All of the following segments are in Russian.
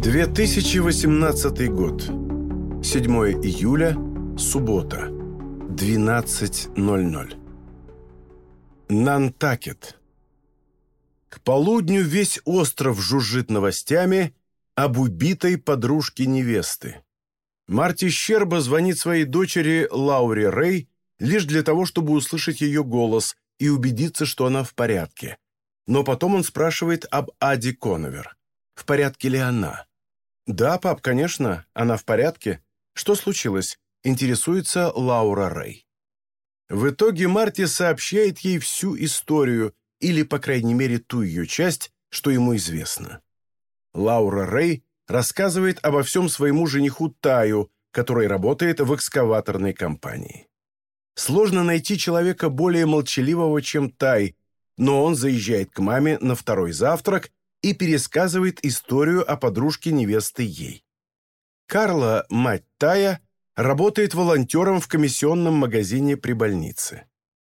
2018 год. 7 июля, суббота, 12.00. Нантакет. К полудню весь остров жужжит новостями об убитой подружке невесты. Марти Щерба звонит своей дочери Лауре Рэй лишь для того, чтобы услышать ее голос и убедиться, что она в порядке. Но потом он спрашивает об Аде Коновер. В порядке ли она? «Да, пап, конечно, она в порядке. Что случилось?» – интересуется Лаура Рэй. В итоге Марти сообщает ей всю историю, или, по крайней мере, ту ее часть, что ему известно. Лаура Рэй рассказывает обо всем своему жениху Таю, который работает в экскаваторной компании. Сложно найти человека более молчаливого, чем Тай, но он заезжает к маме на второй завтрак и пересказывает историю о подружке невесты ей. Карла, мать Тая, работает волонтером в комиссионном магазине при больнице.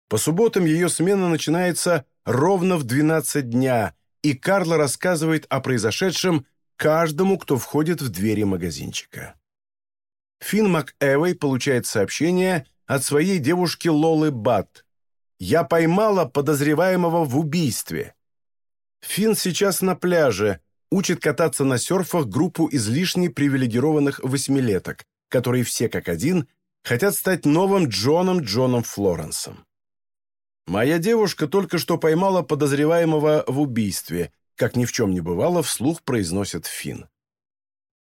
По субботам ее смена начинается ровно в 12 дня, и Карла рассказывает о произошедшем каждому, кто входит в двери магазинчика. Финн МакЭвой получает сообщение от своей девушки Лолы Бат. «Я поймала подозреваемого в убийстве. Финн сейчас на пляже, учит кататься на серфах группу излишне привилегированных восьмилеток, которые все как один хотят стать новым Джоном Джоном Флоренсом. «Моя девушка только что поймала подозреваемого в убийстве», как ни в чем не бывало, вслух произносит Финн.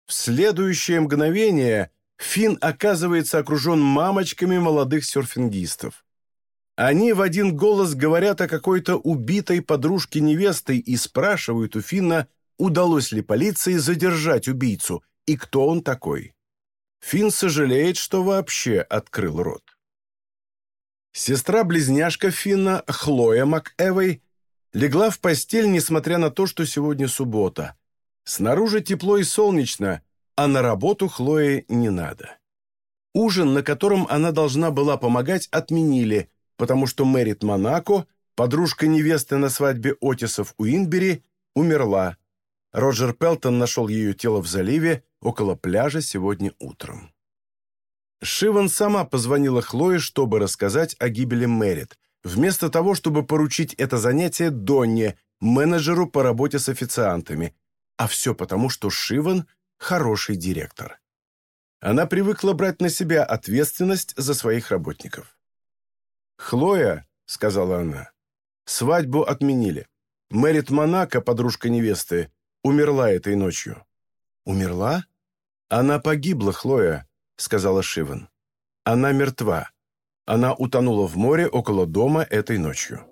В следующее мгновение Финн оказывается окружен мамочками молодых серфингистов. Они в один голос говорят о какой-то убитой подружке невесты и спрашивают у Финна, удалось ли полиции задержать убийцу и кто он такой. Финн сожалеет, что вообще открыл рот. Сестра-близняшка Финна, Хлоя МакЭвой, легла в постель, несмотря на то, что сегодня суббота. Снаружи тепло и солнечно, а на работу Хлое не надо. Ужин, на котором она должна была помогать, отменили – потому что Мэрит Монако, подружка невесты на свадьбе Отисов у Инбери, умерла. Роджер Пелтон нашел ее тело в заливе около пляжа сегодня утром. Шиван сама позвонила Хлое, чтобы рассказать о гибели Мэрит, вместо того, чтобы поручить это занятие Донне, менеджеру по работе с официантами, а все потому, что Шиван – хороший директор. Она привыкла брать на себя ответственность за своих работников. «Хлоя», — сказала она, — «свадьбу отменили. Мэрит Монако, подружка невесты, умерла этой ночью». «Умерла?» «Она погибла, Хлоя», — сказала Шиван. «Она мертва. Она утонула в море около дома этой ночью».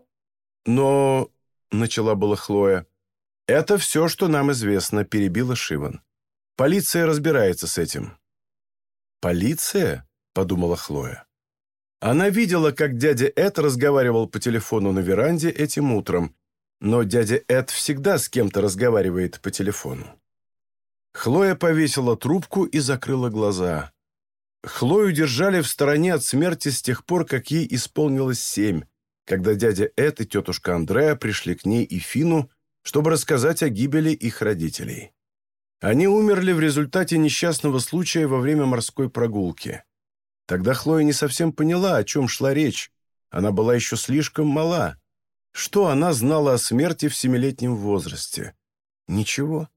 «Но...» — начала была Хлоя. «Это все, что нам известно», — перебила Шиван. «Полиция разбирается с этим». «Полиция?» — подумала Хлоя. Она видела, как дядя Эд разговаривал по телефону на веранде этим утром, но дядя Эд всегда с кем-то разговаривает по телефону. Хлоя повесила трубку и закрыла глаза. Хлою держали в стороне от смерти с тех пор, как ей исполнилось семь, когда дядя Эд и тетушка Андреа пришли к ней и Фину, чтобы рассказать о гибели их родителей. Они умерли в результате несчастного случая во время морской прогулки. Тогда Хлоя не совсем поняла, о чем шла речь. Она была еще слишком мала. Что она знала о смерти в семилетнем возрасте? Ничего.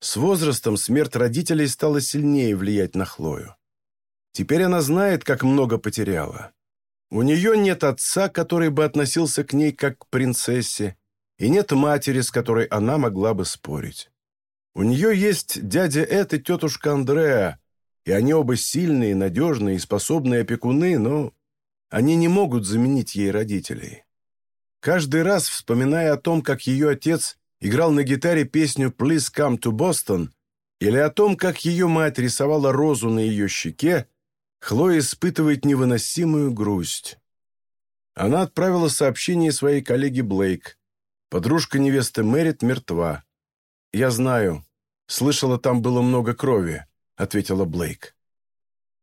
С возрастом смерть родителей стала сильнее влиять на Хлою. Теперь она знает, как много потеряла. У нее нет отца, который бы относился к ней как к принцессе, и нет матери, с которой она могла бы спорить. У нее есть дядя Эд и тетушка Андреа, и они оба сильные, надежные и способные опекуны, но они не могут заменить ей родителей. Каждый раз, вспоминая о том, как ее отец играл на гитаре песню «Please come to Boston», или о том, как ее мать рисовала розу на ее щеке, Хлоя испытывает невыносимую грусть. Она отправила сообщение своей коллеге Блейк. Подружка невесты Мэрит мертва. «Я знаю. Слышала, там было много крови. — ответила Блейк.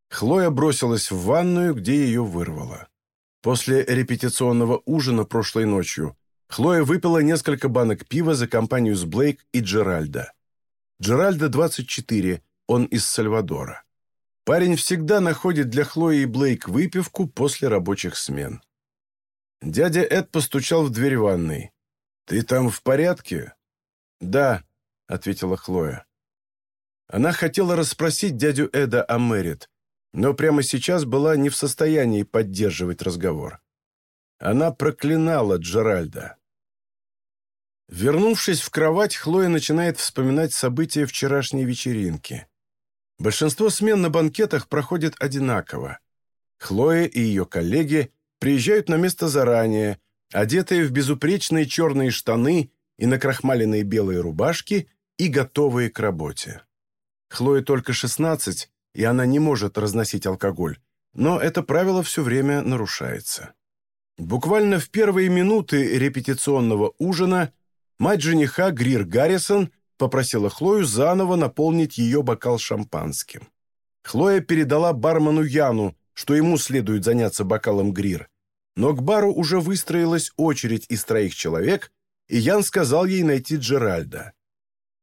Хлоя бросилась в ванную, где ее вырвало. После репетиционного ужина прошлой ночью Хлоя выпила несколько банок пива за компанию с Блейк и Джеральда. Джеральда 24, он из Сальвадора. Парень всегда находит для Хлои и Блейк выпивку после рабочих смен. Дядя Эд постучал в дверь ванной. «Ты там в порядке?» «Да», — ответила Хлоя. Она хотела расспросить дядю Эда о Мэрит, но прямо сейчас была не в состоянии поддерживать разговор. Она проклинала Джеральда. Вернувшись в кровать, Хлоя начинает вспоминать события вчерашней вечеринки. Большинство смен на банкетах проходит одинаково. Хлоя и ее коллеги приезжают на место заранее, одетые в безупречные черные штаны и накрахмаленные белые рубашки и готовые к работе. Хлое только 16, и она не может разносить алкоголь, но это правило все время нарушается. Буквально в первые минуты репетиционного ужина мать жениха Грир Гаррисон попросила Хлою заново наполнить ее бокал шампанским. Хлоя передала бармену Яну, что ему следует заняться бокалом Грир. Но к бару уже выстроилась очередь из троих человек, и Ян сказал ей найти Джеральда.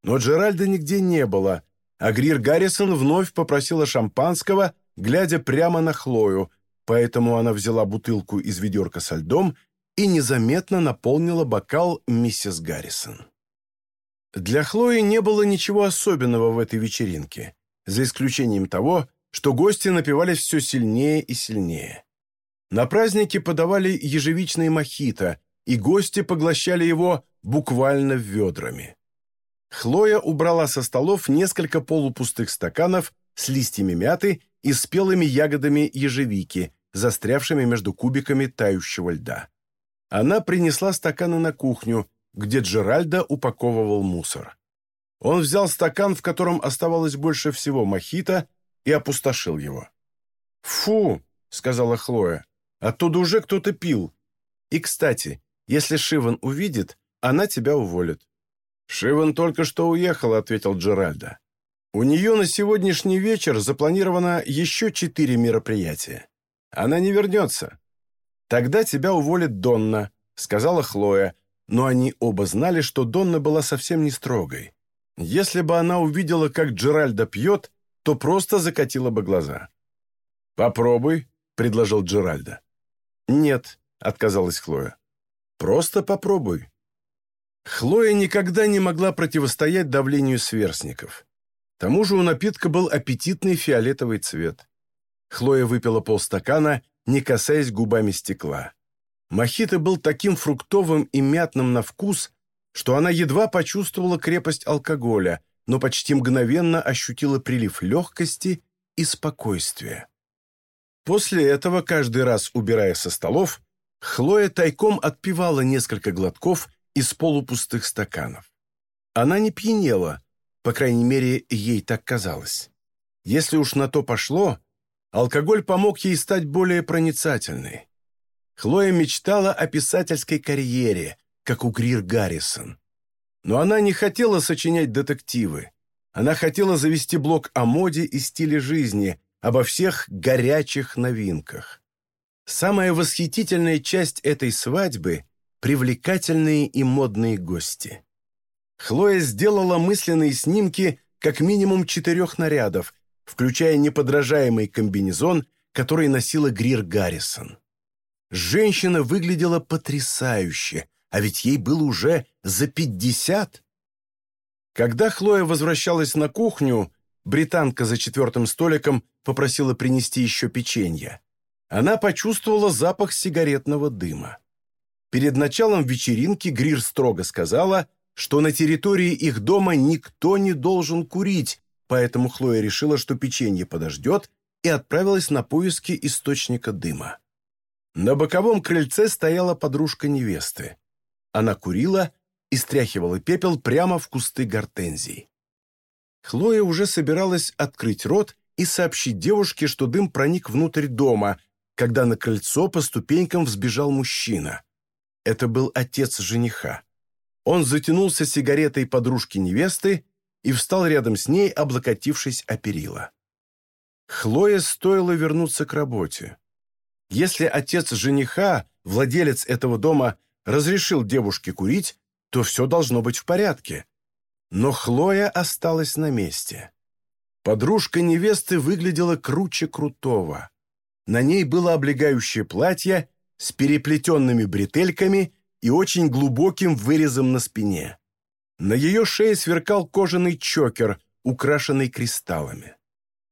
Но Джеральда нигде не было, а Грир Гаррисон вновь попросила шампанского, глядя прямо на Хлою, поэтому она взяла бутылку из ведерка со льдом и незаметно наполнила бокал миссис Гаррисон. Для Хлои не было ничего особенного в этой вечеринке, за исключением того, что гости напивались все сильнее и сильнее. На празднике подавали ежевичные мохито, и гости поглощали его буквально ведрами. Хлоя убрала со столов несколько полупустых стаканов с листьями мяты и спелыми ягодами ежевики, застрявшими между кубиками тающего льда. Она принесла стаканы на кухню, где Джеральда упаковывал мусор. Он взял стакан, в котором оставалось больше всего мохито, и опустошил его. «Фу!» — сказала Хлоя. «Оттуда уже кто-то пил. И, кстати, если Шиван увидит, она тебя уволит». «Шиван только что уехала», — ответил Джеральда. «У нее на сегодняшний вечер запланировано еще четыре мероприятия. Она не вернется. Тогда тебя уволит Донна», — сказала Хлоя, но они оба знали, что Донна была совсем не строгой. Если бы она увидела, как Джеральда пьет, то просто закатила бы глаза. «Попробуй», — предложил Джеральда. «Нет», — отказалась Хлоя. «Просто попробуй». Хлоя никогда не могла противостоять давлению сверстников. К тому же у напитка был аппетитный фиолетовый цвет. Хлоя выпила полстакана, не касаясь губами стекла. Мохито был таким фруктовым и мятным на вкус, что она едва почувствовала крепость алкоголя, но почти мгновенно ощутила прилив легкости и спокойствия. После этого, каждый раз убирая со столов, Хлоя тайком отпивала несколько глотков из полупустых стаканов. Она не пьянела, по крайней мере, ей так казалось. Если уж на то пошло, алкоголь помог ей стать более проницательной. Хлоя мечтала о писательской карьере, как у Грир Гаррисон. Но она не хотела сочинять детективы. Она хотела завести блог о моде и стиле жизни, обо всех горячих новинках. Самая восхитительная часть этой свадьбы привлекательные и модные гости. Хлоя сделала мысленные снимки как минимум четырех нарядов, включая неподражаемый комбинезон, который носила Грир Гаррисон. Женщина выглядела потрясающе, а ведь ей было уже за пятьдесят. Когда Хлоя возвращалась на кухню, британка за четвертым столиком попросила принести еще печенье. Она почувствовала запах сигаретного дыма. Перед началом вечеринки Грир строго сказала, что на территории их дома никто не должен курить, поэтому Хлоя решила, что печенье подождет, и отправилась на поиски источника дыма. На боковом крыльце стояла подружка невесты. Она курила и стряхивала пепел прямо в кусты гортензий. Хлоя уже собиралась открыть рот и сообщить девушке, что дым проник внутрь дома, когда на крыльцо по ступенькам взбежал мужчина. Это был отец жениха. Он затянулся сигаретой подружки невесты и встал рядом с ней, облокотившись о перила. Хлое стоило вернуться к работе. Если отец жениха, владелец этого дома, разрешил девушке курить, то все должно быть в порядке. Но Хлоя осталась на месте. Подружка невесты выглядела круче крутого. На ней было облегающее платье с переплетенными бретельками и очень глубоким вырезом на спине. На ее шее сверкал кожаный чокер, украшенный кристаллами.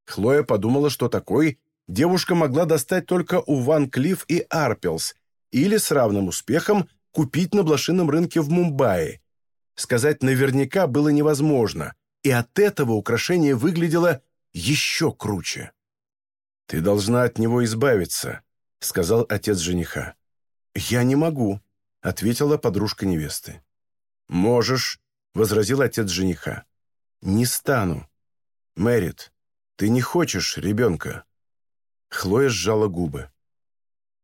Хлоя подумала, что такой девушка могла достать только у Ван Клифф и Арпелс или с равным успехом купить на блошином рынке в Мумбаи. Сказать наверняка было невозможно, и от этого украшение выглядело еще круче. «Ты должна от него избавиться», — сказал отец жениха. «Я не могу», — ответила подружка невесты. «Можешь», — возразил отец жениха. «Не стану. Мэрит, ты не хочешь ребенка?» Хлоя сжала губы.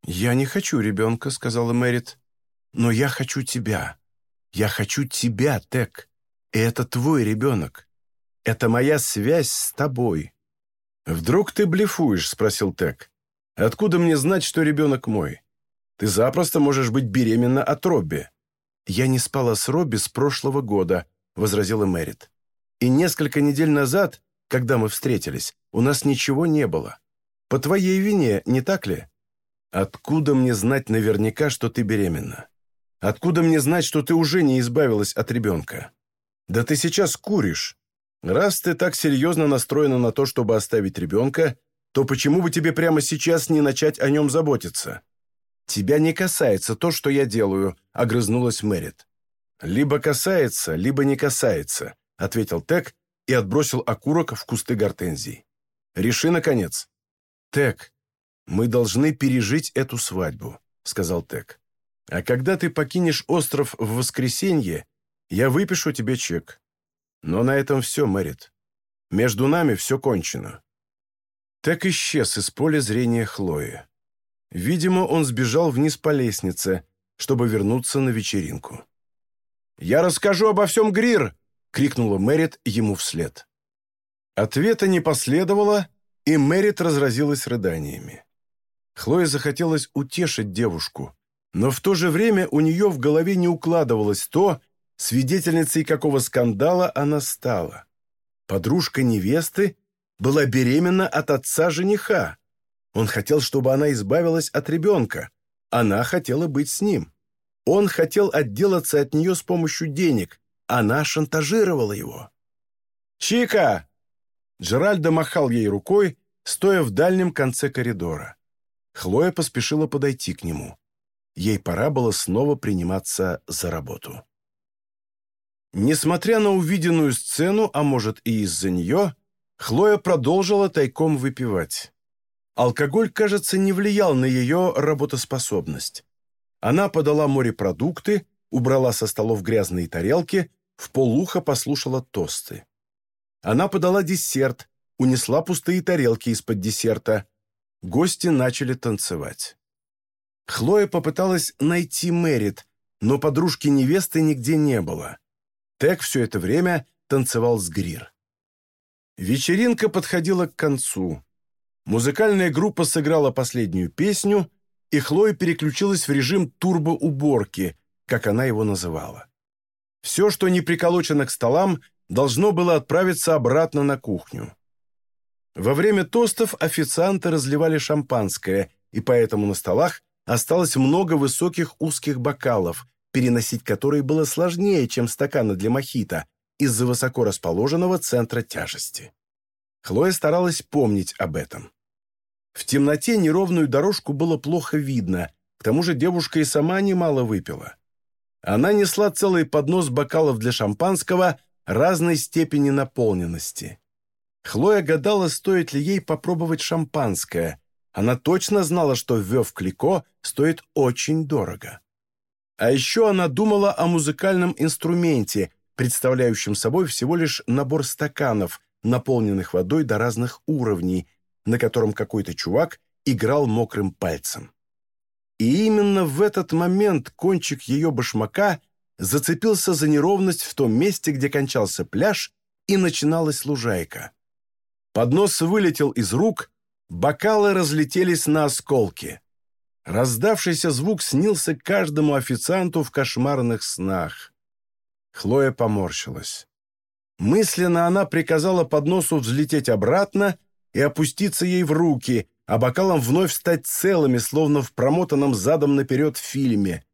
«Я не хочу ребенка», — сказала Мэрит. «Но я хочу тебя. Я хочу тебя, Тек. И это твой ребенок. Это моя связь с тобой». «Вдруг ты блефуешь?» — спросил Тек. «Откуда мне знать, что ребенок мой? Ты запросто можешь быть беременна от Робби». «Я не спала с Робби с прошлого года», — возразила Мэрит. «И несколько недель назад, когда мы встретились, у нас ничего не было. По твоей вине, не так ли? Откуда мне знать наверняка, что ты беременна? Откуда мне знать, что ты уже не избавилась от ребенка? Да ты сейчас куришь. Раз ты так серьезно настроена на то, чтобы оставить ребенка, то почему бы тебе прямо сейчас не начать о нем заботиться? Тебя не касается то, что я делаю, огрызнулась Мэрит. Либо касается, либо не касается, ответил Тек и отбросил окурок в кусты гортензий. Реши, наконец. Тек, мы должны пережить эту свадьбу, сказал Тек. А когда ты покинешь остров в воскресенье, я выпишу тебе чек. Но на этом все, Мэрит. Между нами все кончено». Так исчез из поля зрения Хлои. Видимо, он сбежал вниз по лестнице, чтобы вернуться на вечеринку. «Я расскажу обо всем, Грир!» — крикнула Мэрит ему вслед. Ответа не последовало, и Мэрит разразилась рыданиями. Хлое захотелось утешить девушку, но в то же время у нее в голове не укладывалось то, свидетельницей какого скандала она стала. Подружка невесты была беременна от отца жениха. Он хотел, чтобы она избавилась от ребенка. Она хотела быть с ним. Он хотел отделаться от нее с помощью денег. Она шантажировала его. «Чика!» Джеральдо махал ей рукой, стоя в дальнем конце коридора. Хлоя поспешила подойти к нему. Ей пора было снова приниматься за работу. Несмотря на увиденную сцену, а может и из-за нее, Хлоя продолжила тайком выпивать. Алкоголь, кажется, не влиял на ее работоспособность. Она подала морепродукты, убрала со столов грязные тарелки, в полухо послушала тосты. Она подала десерт, унесла пустые тарелки из-под десерта. Гости начали танцевать. Хлоя попыталась найти Мэрит, но подружки невесты нигде не было. Тек все это время танцевал с Грир. Вечеринка подходила к концу. Музыкальная группа сыграла последнюю песню, и Хлоя переключилась в режим турбоуборки, как она его называла. Все, что не приколочено к столам, должно было отправиться обратно на кухню. Во время тостов официанты разливали шампанское, и поэтому на столах осталось много высоких узких бокалов, переносить которые было сложнее, чем стаканы для мохито, из-за высоко расположенного центра тяжести. Хлоя старалась помнить об этом. В темноте неровную дорожку было плохо видно, к тому же девушка и сама немало выпила. Она несла целый поднос бокалов для шампанского разной степени наполненности. Хлоя гадала, стоит ли ей попробовать шампанское. Она точно знала, что Вёв Клико стоит очень дорого. А еще она думала о музыкальном инструменте, представляющем собой всего лишь набор стаканов, наполненных водой до разных уровней, на котором какой-то чувак играл мокрым пальцем. И именно в этот момент кончик ее башмака зацепился за неровность в том месте, где кончался пляж и начиналась лужайка. Поднос вылетел из рук, бокалы разлетелись на осколки. Раздавшийся звук снился каждому официанту в кошмарных снах. Хлоя поморщилась. Мысленно она приказала подносу взлететь обратно и опуститься ей в руки, а бокалом вновь стать целыми, словно в промотанном задом наперед фильме.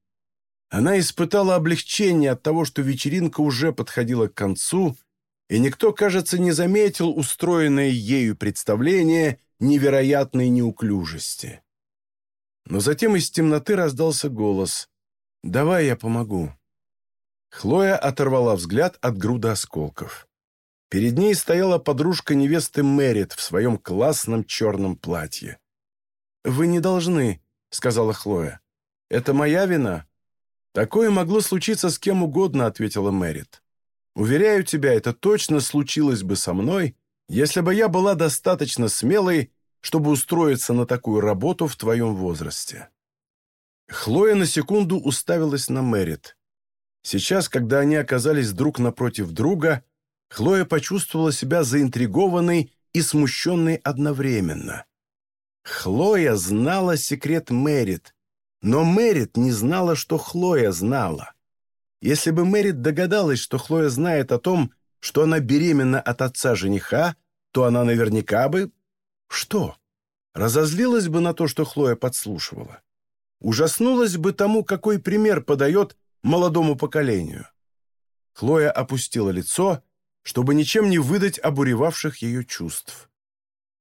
Она испытала облегчение от того, что вечеринка уже подходила к концу, и никто, кажется, не заметил устроенное ею представление невероятной неуклюжести. Но затем из темноты раздался голос «Давай я помогу». Хлоя оторвала взгляд от груда осколков. Перед ней стояла подружка невесты Мэрит в своем классном черном платье. «Вы не должны», — сказала Хлоя. «Это моя вина?» «Такое могло случиться с кем угодно», — ответила Мэрит. «Уверяю тебя, это точно случилось бы со мной, если бы я была достаточно смелой, чтобы устроиться на такую работу в твоем возрасте». Хлоя на секунду уставилась на Мэрит. Сейчас, когда они оказались друг напротив друга, Хлоя почувствовала себя заинтригованной и смущенной одновременно. Хлоя знала секрет Мэрит, но Мэрит не знала, что Хлоя знала. Если бы Мэрит догадалась, что Хлоя знает о том, что она беременна от отца жениха, то она наверняка бы... Что? Разозлилась бы на то, что Хлоя подслушивала. Ужаснулась бы тому, какой пример подает молодому поколению. Хлоя опустила лицо, чтобы ничем не выдать обуревавших ее чувств.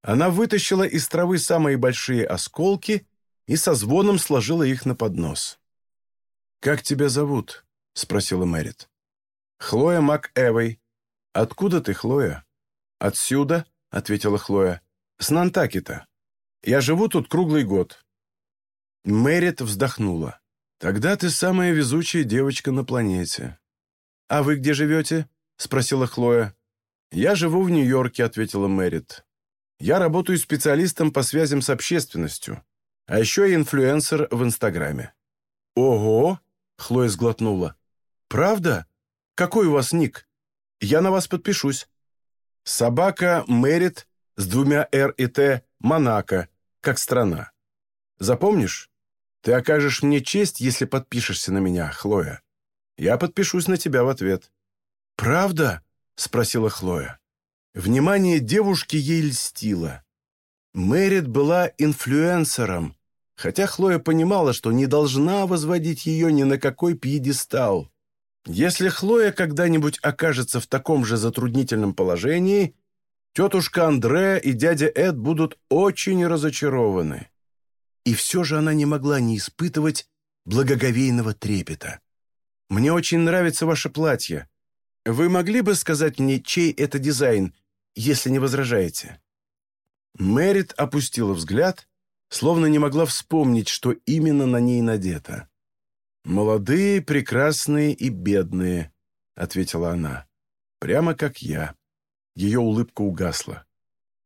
Она вытащила из травы самые большие осколки и со звоном сложила их на поднос. «Как тебя зовут?» — спросила Мэрит. «Хлоя МакЭвой. Откуда ты, Хлоя?» «Отсюда», — ответила Хлоя. «С Нантакита. Я живу тут круглый год». Мэрит вздохнула. «Тогда ты самая везучая девочка на планете». «А вы где живете?» — спросила Хлоя. «Я живу в Нью-Йорке», — ответила Мэрит. «Я работаю специалистом по связям с общественностью, а еще и инфлюенсер в Инстаграме». «Ого!» — Хлоя сглотнула. «Правда? Какой у вас ник? Я на вас подпишусь». «Собака Мэрит с двумя «Р» и «Т» Монако, как страна. Запомнишь? Ты окажешь мне честь, если подпишешься на меня, Хлоя. Я подпишусь на тебя в ответ». «Правда?» — спросила Хлоя. Внимание девушки ей льстило. Мэрит была инфлюенсером, хотя Хлоя понимала, что не должна возводить ее ни на какой пьедестал. Если Хлоя когда-нибудь окажется в таком же затруднительном положении, тетушка Андре и дядя Эд будут очень разочарованы. И все же она не могла не испытывать благоговейного трепета. «Мне очень нравится ваше платье. Вы могли бы сказать мне, чей это дизайн, если не возражаете?» Мэрит опустила взгляд, словно не могла вспомнить, что именно на ней надето. «Молодые, прекрасные и бедные», — ответила она. «Прямо как я». Ее улыбка угасла.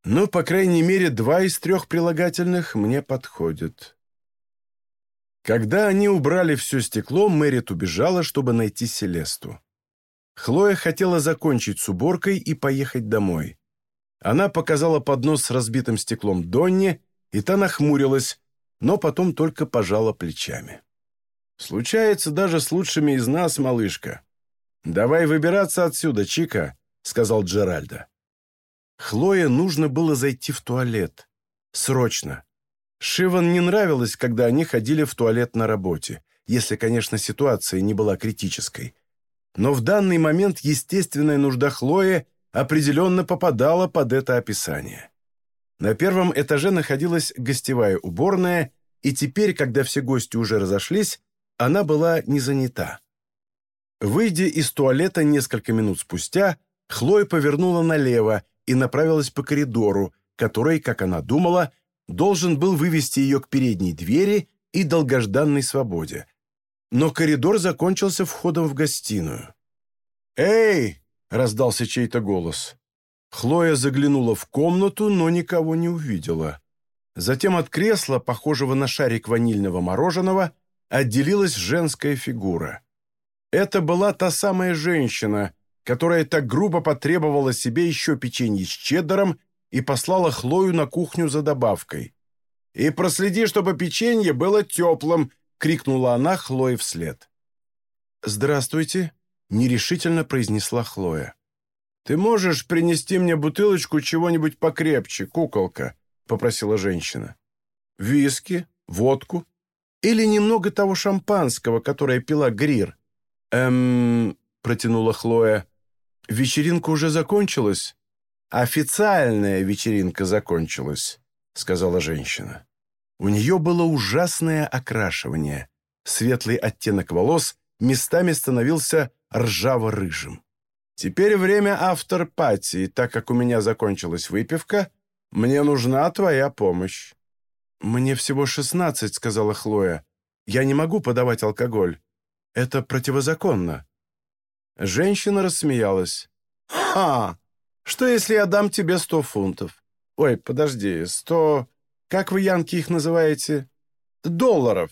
«Ну, по крайней мере, два из трех прилагательных мне подходят». Когда они убрали все стекло, Мэрит убежала, чтобы найти Селесту. Хлоя хотела закончить с уборкой и поехать домой. Она показала поднос с разбитым стеклом Донне, и та нахмурилась, но потом только пожала плечами. «Случается даже с лучшими из нас, малышка. Давай выбираться отсюда, Чика», — сказал Джеральда. Хлое нужно было зайти в туалет. Срочно. Шиван не нравилось, когда они ходили в туалет на работе, если, конечно, ситуация не была критической но в данный момент естественная нужда Хлои определенно попадала под это описание. На первом этаже находилась гостевая уборная, и теперь, когда все гости уже разошлись, она была не занята. Выйдя из туалета несколько минут спустя, Хлоя повернула налево и направилась по коридору, который, как она думала, должен был вывести ее к передней двери и долгожданной свободе, но коридор закончился входом в гостиную. «Эй!» — раздался чей-то голос. Хлоя заглянула в комнату, но никого не увидела. Затем от кресла, похожего на шарик ванильного мороженого, отделилась женская фигура. Это была та самая женщина, которая так грубо потребовала себе еще печенье с чеддером и послала Хлою на кухню за добавкой. «И проследи, чтобы печенье было теплым!» — крикнула она Хлое вслед. «Здравствуйте», — нерешительно произнесла Хлоя. «Ты можешь принести мне бутылочку чего-нибудь покрепче, куколка?» — попросила женщина. «Виски, водку или немного того шампанского, которое пила Грир?» «Эм...» — протянула Хлоя. «Вечеринка уже закончилась?» «Официальная вечеринка закончилась», — сказала женщина. У нее было ужасное окрашивание. Светлый оттенок волос местами становился ржаво-рыжим. Теперь время автор-пати, так как у меня закончилась выпивка, мне нужна твоя помощь. «Мне всего шестнадцать», — сказала Хлоя. «Я не могу подавать алкоголь. Это противозаконно». Женщина рассмеялась. «Ха! Что, если я дам тебе сто фунтов? Ой, подожди, сто... Как вы, янки, их называете? Долларов».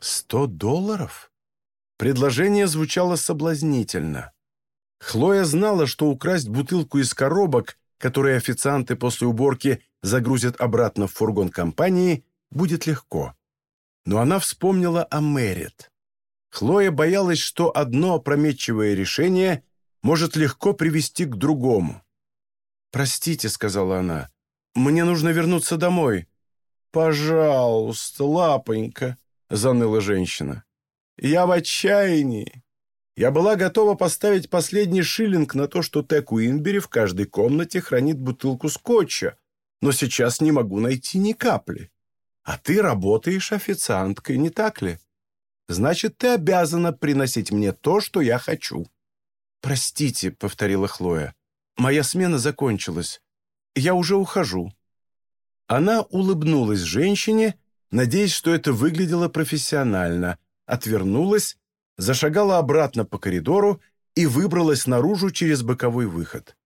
«Сто долларов?» Предложение звучало соблазнительно. Хлоя знала, что украсть бутылку из коробок, которые официанты после уборки загрузят обратно в фургон компании, будет легко. Но она вспомнила о Мэрит. Хлоя боялась, что одно опрометчивое решение может легко привести к другому. «Простите», — сказала она, — «мне нужно вернуться домой». «Пожалуйста, лапонька», — заныла женщина. «Я в отчаянии. Я была готова поставить последний шиллинг на то, что Тек Уинбери в каждой комнате хранит бутылку скотча, но сейчас не могу найти ни капли. А ты работаешь официанткой, не так ли? Значит, ты обязана приносить мне то, что я хочу». «Простите», — повторила Хлоя, — «моя смена закончилась. Я уже ухожу». Она улыбнулась женщине, надеясь, что это выглядело профессионально, отвернулась, зашагала обратно по коридору и выбралась наружу через боковой выход.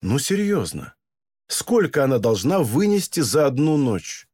«Ну, серьезно, сколько она должна вынести за одну ночь?»